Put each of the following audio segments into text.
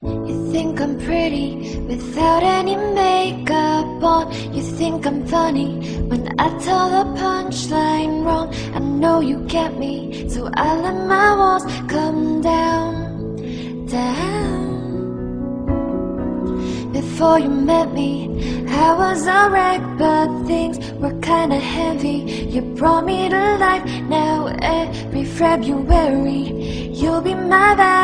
You think I'm pretty without any makeup on. You think I'm funny when I tell the punchline wrong. I know you get me, so I let my walls come down, down. Before you met me, I was a wreck, but things were kinda heavy. You brought me to life. Now every February, you'll be my Valentine.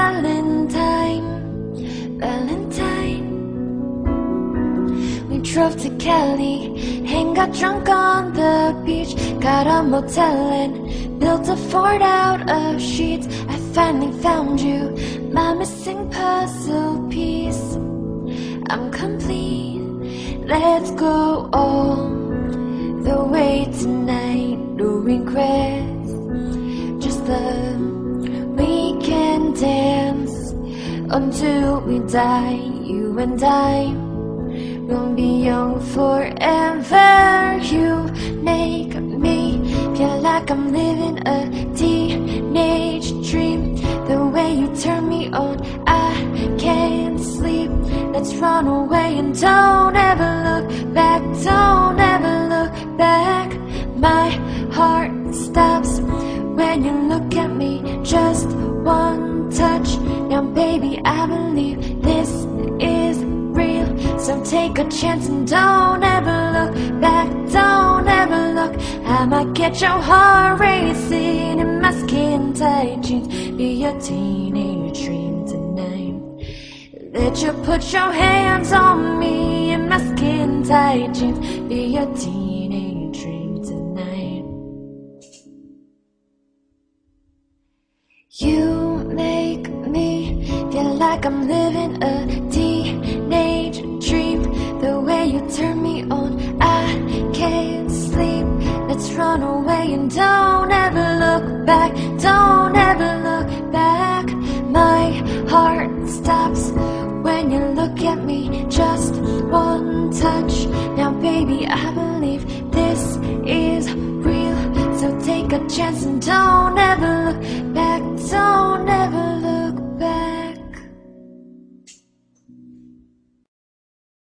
Drove to Cali and got drunk on the beach. Got a motel and built a fort out of sheets. I finally found you, my missing puzzle piece. I'm complete. Let's go all the way tonight. No regrets, just the weekend dance until we die. You and I will be young forever. You make me feel like I'm living a teenage dream. The way you turn me on, I can't sleep. Let's run away and don't ever look back. Don't ever look back. My heart stops when you look at me. Take a chance and don't ever look back. Don't ever look. I might get your heart racing in my skin tight jeans. Be a teenage dream tonight. Let you put your hands on me in my skin tight jeans. Be a teenage dream tonight. You make me feel like I'm living a turn me on, I can't sleep. Let's run away and don't ever look back. Don't ever look back. My heart stops when you look at me. Just one touch. Now, baby, I believe this is real. So take a chance and don't ever look back. Don't ever